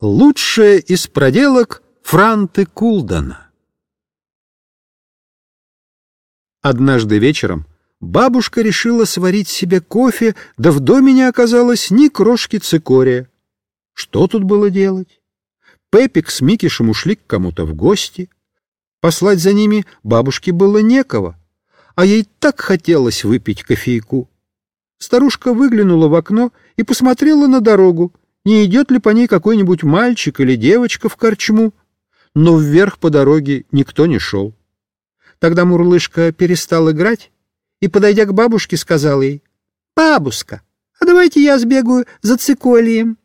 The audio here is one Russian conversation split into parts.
Лучшее из проделок Франты Кулдана. Однажды вечером бабушка решила сварить себе кофе, да в доме не оказалось ни крошки цикория. Что тут было делать? Пепик с Микишем ушли к кому-то в гости. Послать за ними бабушке было некого, а ей так хотелось выпить кофейку. Старушка выглянула в окно и посмотрела на дорогу, не идет ли по ней какой-нибудь мальчик или девочка в корчму, но вверх по дороге никто не шел. Тогда Мурлышка перестал играть и, подойдя к бабушке, сказал ей, «Бабушка, а давайте я сбегаю за циколием».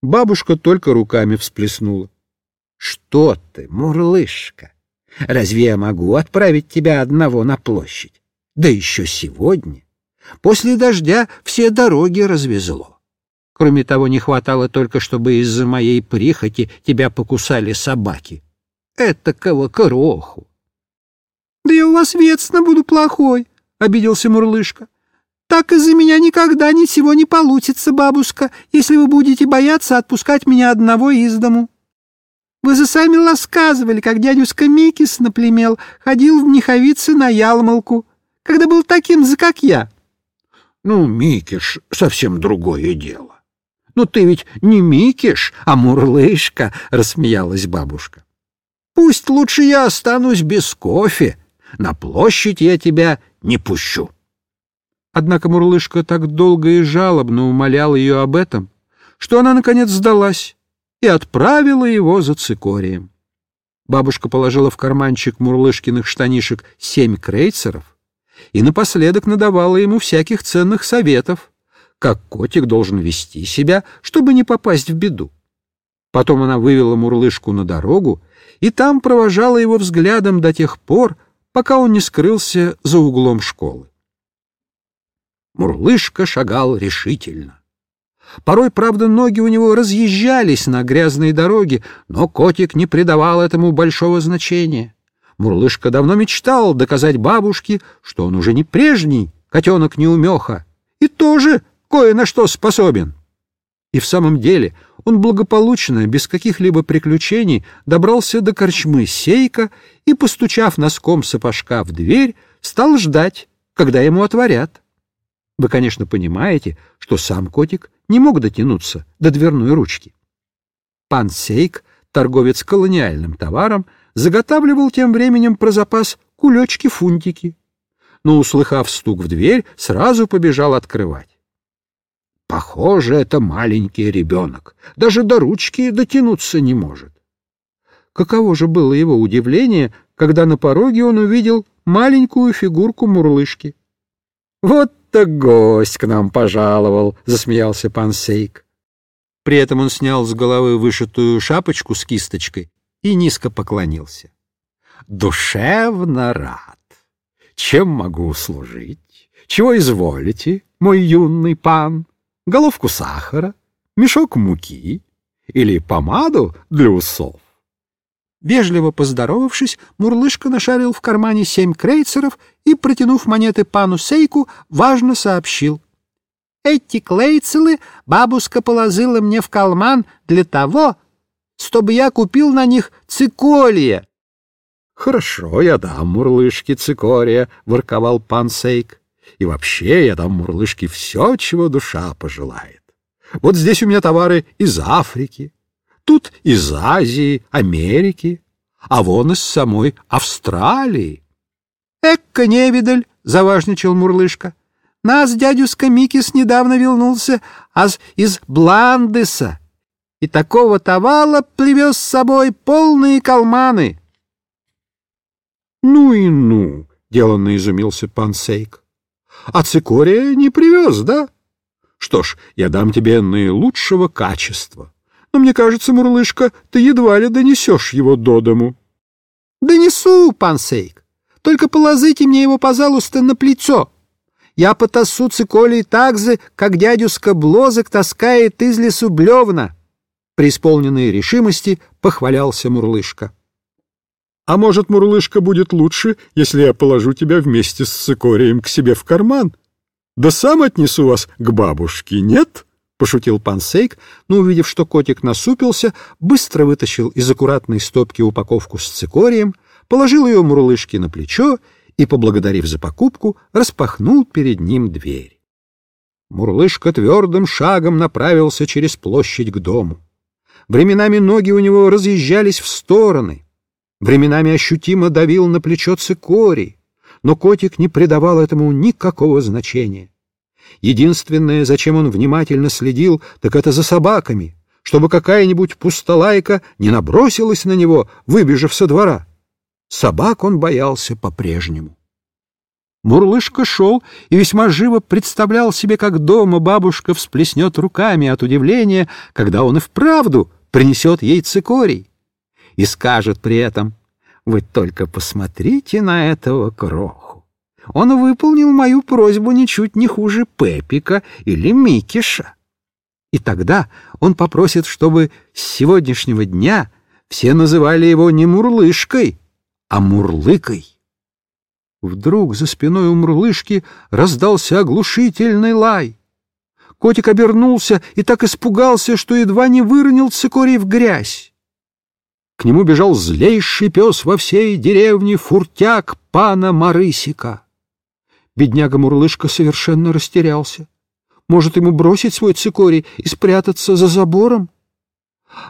Бабушка только руками всплеснула. «Что ты, Мурлышка? Разве я могу отправить тебя одного на площадь? Да еще сегодня. После дождя все дороги развезло. Кроме того, не хватало только, чтобы из-за моей прихоти тебя покусали собаки. Это кого кроху. — Да я у вас ветственно буду плохой, — обиделся Мурлышка. — Так из-за меня никогда ничего не получится, бабушка, если вы будете бояться отпускать меня одного из дому. Вы же сами рассказывали, как дядюшка Микис наплемел, ходил в Меховице на ялмалку, когда был таким же, как я. — Ну, Микиш — совсем другое дело. «Ну ты ведь не Микиш, а Мурлышка!» — рассмеялась бабушка. «Пусть лучше я останусь без кофе. На площадь я тебя не пущу». Однако Мурлышка так долго и жалобно умолял ее об этом, что она, наконец, сдалась и отправила его за цикорием. Бабушка положила в карманчик Мурлышкиных штанишек семь крейцеров и напоследок надавала ему всяких ценных советов, как котик должен вести себя, чтобы не попасть в беду. Потом она вывела Мурлышку на дорогу и там провожала его взглядом до тех пор, пока он не скрылся за углом школы. Мурлышка шагал решительно. Порой, правда, ноги у него разъезжались на грязной дороге, но котик не придавал этому большого значения. Мурлышка давно мечтал доказать бабушке, что он уже не прежний котенок-неумеха, и тоже кое на что способен. И в самом деле он благополучно, без каких-либо приключений, добрался до корчмы Сейка и, постучав носком сапожка в дверь, стал ждать, когда ему отворят. Вы, конечно, понимаете, что сам котик не мог дотянуться до дверной ручки. Пан Сейк, торговец колониальным товаром, заготавливал тем временем про запас кулечки-фунтики, но, услыхав стук в дверь, сразу побежал открывать. Похоже, это маленький ребенок. Даже до ручки дотянуться не может. Каково же было его удивление, когда на пороге он увидел маленькую фигурку мурлышки. — Вот так гость к нам пожаловал, — засмеялся пан Сейк. При этом он снял с головы вышитую шапочку с кисточкой и низко поклонился. — Душевно рад. Чем могу услужить? Чего изволите, мой юный пан? Головку сахара, мешок муки или помаду для усов. Вежливо поздоровавшись, Мурлышка нашарил в кармане семь крейцеров и, протянув монеты пану Сейку, важно сообщил. «Эти клейцелы бабушка положила мне в калман для того, чтобы я купил на них циколия». «Хорошо, я дам Мурлышке цикория», — ворковал пан Сейк. И вообще я дам Мурлышке все, чего душа пожелает. Вот здесь у меня товары из Африки, тут из Азии, Америки, а вон из самой Австралии. — Экка невидаль, — заважничал Мурлышка. — Нас дядюшка Микис недавно вернулся аж из Бландеса, и такого товала привез с собой полные калманы. — Ну и ну, — деланно изумился пан Сейк а цикория не привез, да? Что ж, я дам тебе наилучшего качества. Но мне кажется, Мурлышка, ты едва ли донесешь его до дому. — Донесу, пан Сейк. Только положите мне его, пожалуйста, на плечо. Я потасу циколей так же, как дядюшка Блозок таскает из лесу блевна. При исполненной решимости похвалялся Мурлышка. А может, Мурлышка, будет лучше, если я положу тебя вместе с цикорием к себе в карман? Да сам отнесу вас к бабушке, нет? пошутил пан Сейк, но, увидев, что котик насупился, быстро вытащил из аккуратной стопки упаковку с цикорием, положил ее мурлышке на плечо и, поблагодарив за покупку, распахнул перед ним дверь. Мурлышка твердым шагом направился через площадь к дому. Временами ноги у него разъезжались в стороны, временами ощутимо давил на плечо цикорий, но котик не придавал этому никакого значения. Единственное, зачем он внимательно следил, так это за собаками, чтобы какая-нибудь пустолайка не набросилась на него, выбежав со двора. Собак он боялся по-прежнему. Мурлышка шел и весьма живо представлял себе, как дома бабушка всплеснет руками от удивления, когда он и вправду принесет ей цикорий. И скажет при этом, «Вы только посмотрите на этого кроху. Он выполнил мою просьбу ничуть не хуже Пепика или Микиша». И тогда он попросит, чтобы с сегодняшнего дня все называли его не Мурлышкой, а Мурлыкой. Вдруг за спиной у мурлышки раздался оглушительный лай. Котик обернулся и так испугался, что едва не выронил цикорий в грязь. К нему бежал злейший пес во всей деревне фуртяк пана Марысика. Бедняга Мурлышка совершенно растерялся. Может, ему бросить свой цикорий и спрятаться за забором?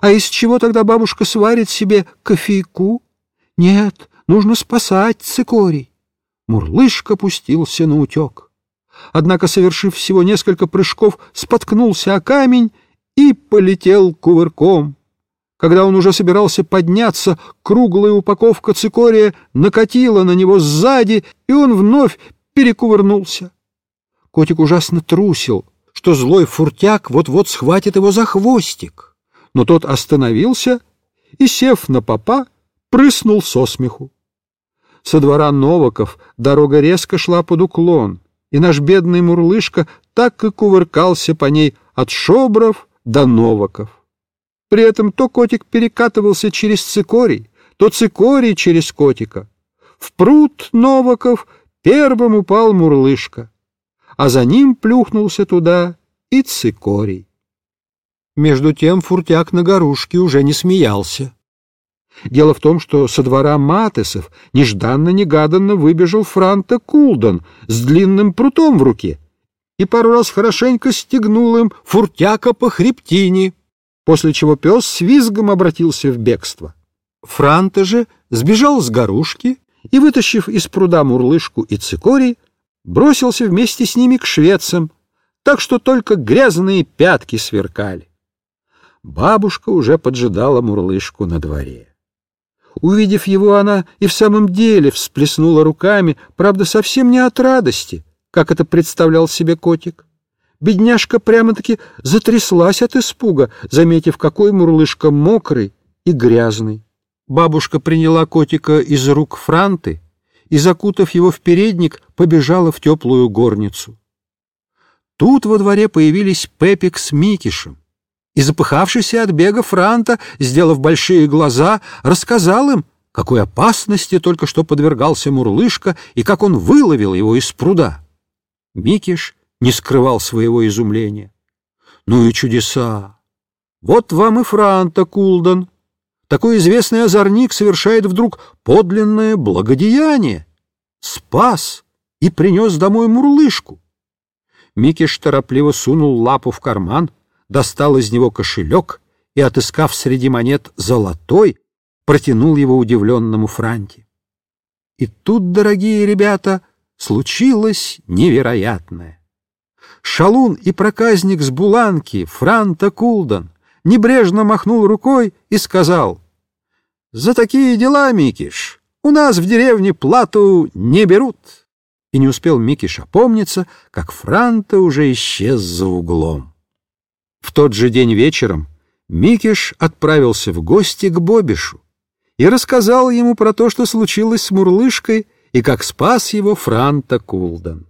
А из чего тогда бабушка сварит себе кофейку? Нет, нужно спасать цикорий. Мурлышка пустился на утек. Однако, совершив всего несколько прыжков, споткнулся о камень и полетел кувырком. Когда он уже собирался подняться, круглая упаковка цикория накатила на него сзади, и он вновь перекувырнулся. Котик ужасно трусил, что злой фуртяк вот-вот схватит его за хвостик. Но тот остановился и, сев на попа, прыснул со смеху. Со двора Новаков дорога резко шла под уклон, и наш бедный Мурлышка так и кувыркался по ней от Шобров до Новаков. При этом то котик перекатывался через цикорий, то цикорий через котика. В пруд Новаков первым упал Мурлышка, а за ним плюхнулся туда и цикорий. Между тем фуртяк на горушке уже не смеялся. Дело в том, что со двора Матесов нежданно-негаданно выбежал Франта Кулдон с длинным прутом в руке и пару раз хорошенько стегнул им фуртяка по хребтине, после чего пес с визгом обратился в бегство. Франта же сбежал с горушки и, вытащив из пруда мурлышку и цикорий, бросился вместе с ними к шведцам, так что только грязные пятки сверкали. Бабушка уже поджидала мурлышку на дворе. Увидев его, она и в самом деле всплеснула руками, правда, совсем не от радости, как это представлял себе котик. Бедняжка прямо-таки затряслась от испуга, заметив, какой мурлышка мокрый и грязный. Бабушка приняла котика из рук Франты и, закутав его в передник, побежала в теплую горницу. Тут во дворе появились Пепик с Микишем и запыхавшийся от бега Франта, сделав большие глаза, рассказал им, какой опасности только что подвергался Мурлышка и как он выловил его из пруда. Микиш не скрывал своего изумления. Ну и чудеса! Вот вам и Франта Кулдан. Такой известный озорник совершает вдруг подлинное благодеяние. Спас и принес домой Мурлышку. Микиш торопливо сунул лапу в карман — достал из него кошелек и, отыскав среди монет золотой, протянул его удивленному Франте. И тут, дорогие ребята, случилось невероятное. Шалун и проказник с Буланки, Франта Кулдан, небрежно махнул рукой и сказал, «За такие дела, Микиш, у нас в деревне плату не берут». И не успел Микиш опомниться, как Франта уже исчез за углом. В тот же день вечером Микиш отправился в гости к Бобишу и рассказал ему про то, что случилось с Мурлышкой и как спас его Франта Кулдан.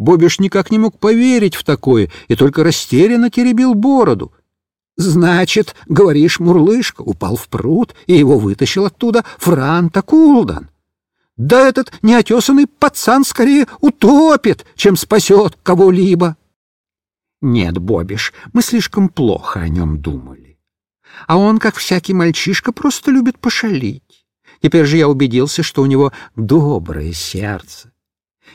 Бобиш никак не мог поверить в такое и только растерянно теребил бороду. «Значит, говоришь, Мурлышка упал в пруд, и его вытащил оттуда Франта Кулдан. Да этот неотесанный пацан скорее утопит, чем спасет кого-либо». Нет, Бобиш, мы слишком плохо о нем думали. А он, как всякий мальчишка, просто любит пошалить. Теперь же я убедился, что у него доброе сердце.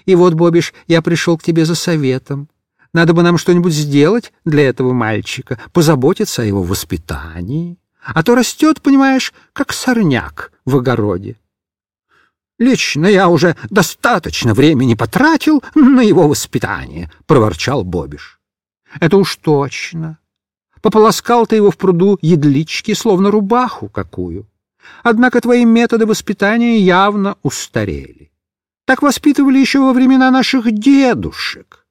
И вот, Бобиш, я пришел к тебе за советом. Надо бы нам что-нибудь сделать для этого мальчика, позаботиться о его воспитании. А то растет, понимаешь, как сорняк в огороде. «Лично я уже достаточно времени потратил на его воспитание», — проворчал Бобиш. «Это уж точно. Пополоскал ты его в пруду едлички, словно рубаху какую. Однако твои методы воспитания явно устарели. Так воспитывали еще во времена наших дедушек.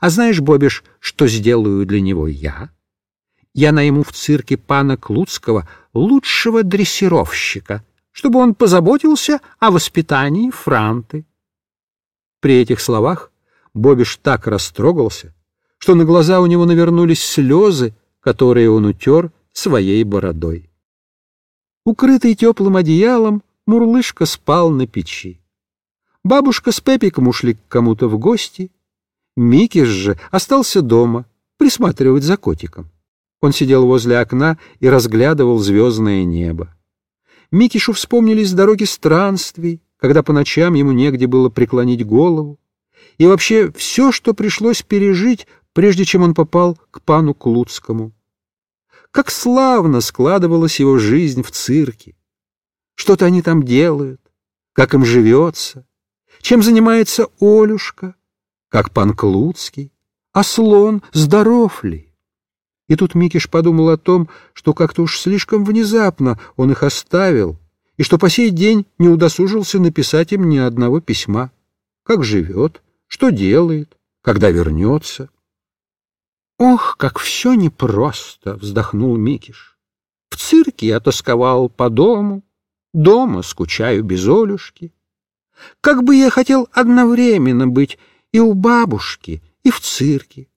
А знаешь, Бобиш, что сделаю для него я? Я найму в цирке пана Клуцкого лучшего дрессировщика, чтобы он позаботился о воспитании Франты. При этих словах Бобиш так растрогался, что на глаза у него навернулись слезы, которые он утер своей бородой. Укрытый теплым одеялом, Мурлышка спал на печи. Бабушка с Пепиком ушли к кому-то в гости. Микиш же остался дома присматривать за котиком. Он сидел возле окна и разглядывал звездное небо. Микишу вспомнились дороги странствий, когда по ночам ему негде было преклонить голову, и вообще все, что пришлось пережить, прежде чем он попал к пану Клуцкому. Как славно складывалась его жизнь в цирке! Что-то они там делают, как им живется, чем занимается Олюшка, как пан Клуцкий, а слон здоров ли? И тут Микиш подумал о том, что как-то уж слишком внезапно он их оставил, и что по сей день не удосужился написать им ни одного письма. Как живет, что делает, когда вернется. «Ох, как все непросто!» — вздохнул Микиш. «В цирке я тосковал по дому, дома скучаю без Олюшки. Как бы я хотел одновременно быть и у бабушки, и в цирке.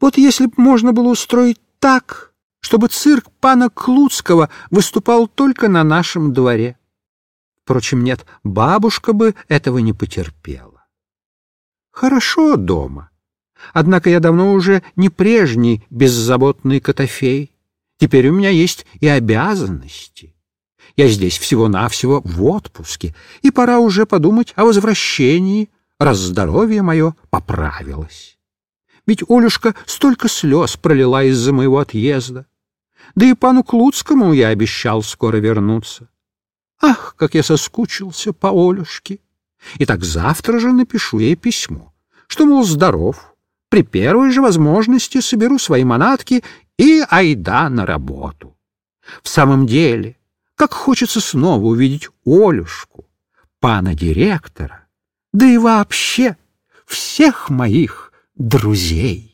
Вот если б можно было устроить так, чтобы цирк пана Клуцкого выступал только на нашем дворе. Впрочем, нет, бабушка бы этого не потерпела. Хорошо дома. Однако я давно уже не прежний беззаботный Котофей. Теперь у меня есть и обязанности. Я здесь всего-навсего в отпуске, и пора уже подумать о возвращении, раз здоровье мое поправилось. Ведь Олюшка столько слез пролила из-за моего отъезда. Да и пану Клуцкому я обещал скоро вернуться. Ах, как я соскучился по Олюшке! И так завтра же напишу ей письмо, что, мол, здоров, при первой же возможности соберу свои манатки и айда на работу. В самом деле, как хочется снова увидеть Олюшку, пана директора, да и вообще всех моих друзей.